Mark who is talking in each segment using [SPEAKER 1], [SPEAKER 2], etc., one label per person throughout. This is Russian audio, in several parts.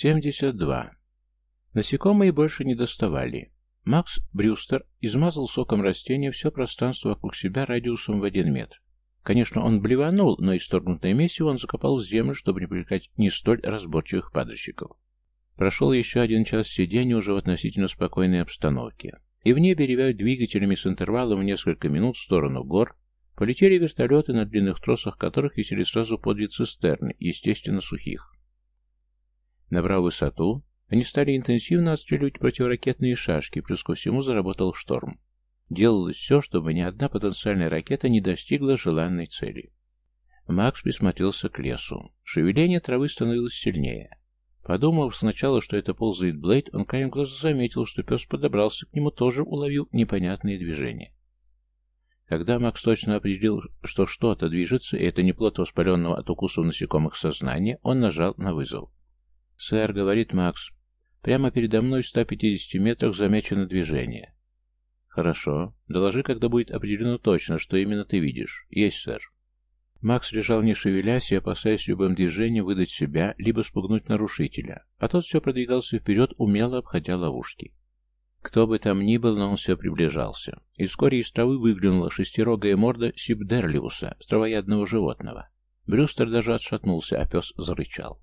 [SPEAKER 1] 72. Насекомые больше не доставали. Макс Брюстер измазал соком растения все пространство вокруг себя радиусом в один метр. Конечно, он блеванул, но исторгнутое месиво он закопал в землю, чтобы не привлекать не столь разборчивых падальщиков. Прошел еще один час сидения уже в относительно спокойной обстановке. И в небе, ревя двигателями с интервалом в несколько минут в сторону гор, полетели вертолеты, на длинных тросах которых висели сразу по две цистерны, естественно, сухих. Набрав высоту, они стали интенсивно отстреливать противоракетные шашки, плюс ко всему заработал шторм. Делалось все, чтобы ни одна потенциальная ракета не достигла желанной цели. Макс присмотрелся к лесу. Шевеление травы становилось сильнее. Подумав сначала, что это ползает Блейд, он краем глаза заметил, что пес подобрался к нему, тоже уловил непонятные движения. Когда Макс точно определил, что что-то движется, и это не плод воспаленного от укусов насекомых сознания, он нажал на вызов. «Сэр», — говорит Макс, — «прямо передо мной в 150 метрах замечено движение». «Хорошо. Доложи, когда будет определено точно, что именно ты видишь». «Есть, сэр». Макс лежал не шевелясь и опасаясь любым движением выдать себя, либо спугнуть нарушителя, а тот все продвигался вперед, умело обходя ловушки. Кто бы там ни был, но он все приближался, и вскоре из травы выглянула шестирогая морда сибдерлиуса, травоядного животного. Брюстер даже отшатнулся, а пес зарычал.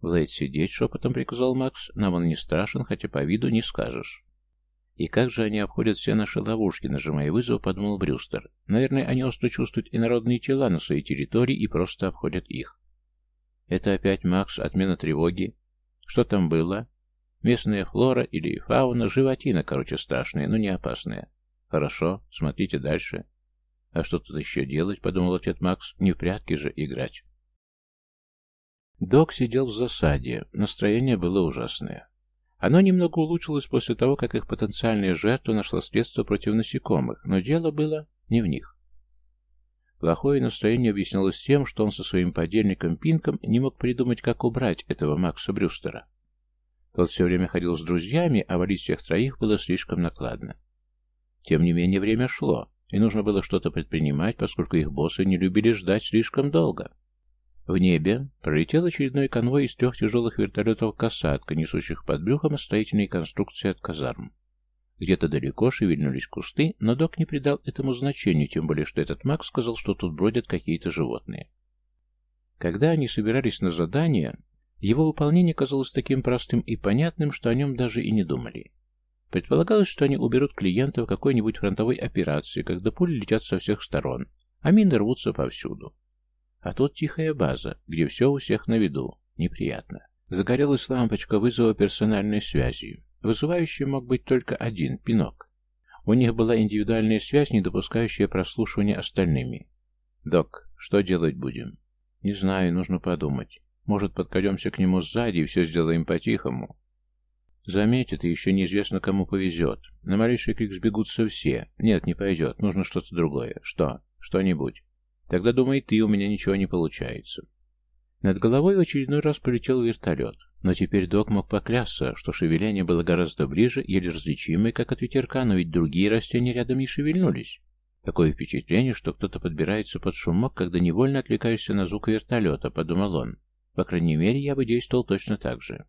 [SPEAKER 1] «Блейд сидеть», — шепотом приказал Макс. «Нам он не страшен, хотя по виду не скажешь». «И как же они обходят все наши ловушки?» — нажимая вызов, подумал Брюстер. «Наверное, они остро чувствуют инородные тела на своей территории и просто обходят их». «Это опять Макс, отмена тревоги. Что там было?» «Местная флора или фауна, животина, короче, страшная, но не опасная». «Хорошо, смотрите дальше». «А что тут еще делать?» — подумал отец Макс. «Не в прятки же играть». Док сидел в засаде. Настроение было ужасное. Оно немного улучшилось после того, как их потенциальная жертва нашла средства против насекомых, но дело было не в них. Плохое настроение объяснялось тем, что он со своим подельником Пинком не мог придумать, как убрать этого Макса Брюстера. Тот все время ходил с друзьями, а валить всех троих было слишком накладно. Тем не менее, время шло, и нужно было что-то предпринимать, поскольку их боссы не любили ждать слишком долго. В небе пролетел очередной конвой из трех тяжелых вертолетов «Касатка», несущих под брюхом строительные конструкции от казарм. Где-то далеко шевельнулись кусты, но док не придал этому значению, тем более, что этот маг сказал, что тут бродят какие-то животные. Когда они собирались на задание, его выполнение казалось таким простым и понятным, что о нем даже и не думали. Предполагалось, что они уберут клиента в какой-нибудь фронтовой операции, когда пули летят со всех сторон, а мины рвутся повсюду. А тут тихая база, где все у всех на виду. Неприятно. Загорелась лампочка вызова персональной связи. Вызывающий мог быть только один, Пинок. У них была индивидуальная связь, не допускающая прослушивания остальными. «Док, что делать будем?» «Не знаю, нужно подумать. Может, подкрадемся к нему сзади и все сделаем по-тихому?» «Заметит, и еще неизвестно, кому повезет. На малейший крик сбегутся все. Нет, не пойдет, нужно что-то другое. Что? Что-нибудь?» Тогда, думай ты, у меня ничего не получается. Над головой в очередной раз полетел вертолет, но теперь док мог поклясться, что шевеление было гораздо ближе, еле различимое, как от ветерка, но ведь другие растения рядом не шевельнулись. Такое впечатление, что кто-то подбирается под шумок, когда невольно отвлекаешься на звук вертолета, подумал он. По крайней мере, я бы действовал точно так же.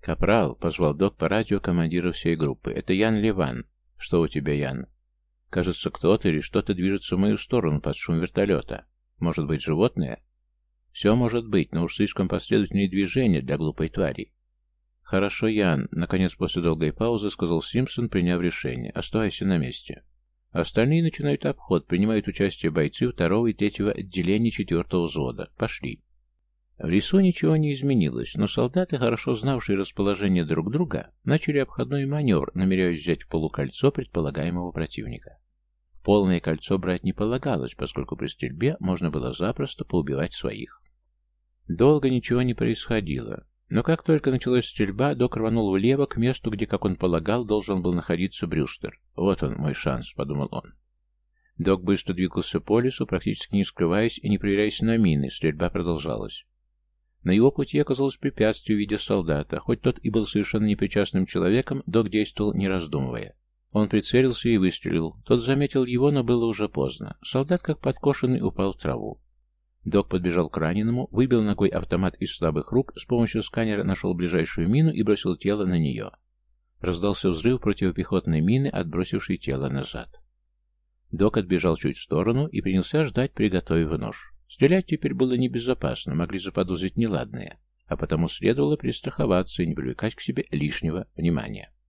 [SPEAKER 1] «Капрал», — позвал док по радио командира всей группы, — «это Ян Ливан». «Что у тебя, Ян?» Кажется, кто-то или что-то движется в мою сторону под шум вертолета. Может быть, животное? Все может быть, но уж слишком последовательные движения для глупой твари. Хорошо, Ян, наконец после долгой паузы сказал Симпсон, приняв решение. Оставайся на месте. Остальные начинают обход, принимают участие бойцы второго и третьего отделения четвертого взвода. Пошли. В лесу ничего не изменилось, но солдаты, хорошо знавшие расположение друг друга, начали обходной маневр, намеряясь взять в полукольцо предполагаемого противника. Полное кольцо брать не полагалось, поскольку при стрельбе можно было запросто поубивать своих. Долго ничего не происходило, но как только началась стрельба, док рванул влево к месту, где, как он полагал, должен был находиться Брюстер. «Вот он, мой шанс», — подумал он. Док быстро двигался по лесу, практически не скрываясь и не проверяясь на мины, стрельба продолжалась. На его пути оказалось препятствие в виде солдата. Хоть тот и был совершенно непричастным человеком, док действовал не раздумывая. Он прицелился и выстрелил. Тот заметил его, но было уже поздно. Солдат, как подкошенный, упал в траву. Док подбежал к раненому, выбил ногой автомат из слабых рук, с помощью сканера нашел ближайшую мину и бросил тело на нее. Раздался взрыв противопехотной мины, отбросившей тело назад. Док отбежал чуть в сторону и принялся ждать, приготовив нож. Стрелять теперь было небезопасно, могли заподозрить неладное, а потому следовало пристраховаться и не привлекать к себе лишнего внимания.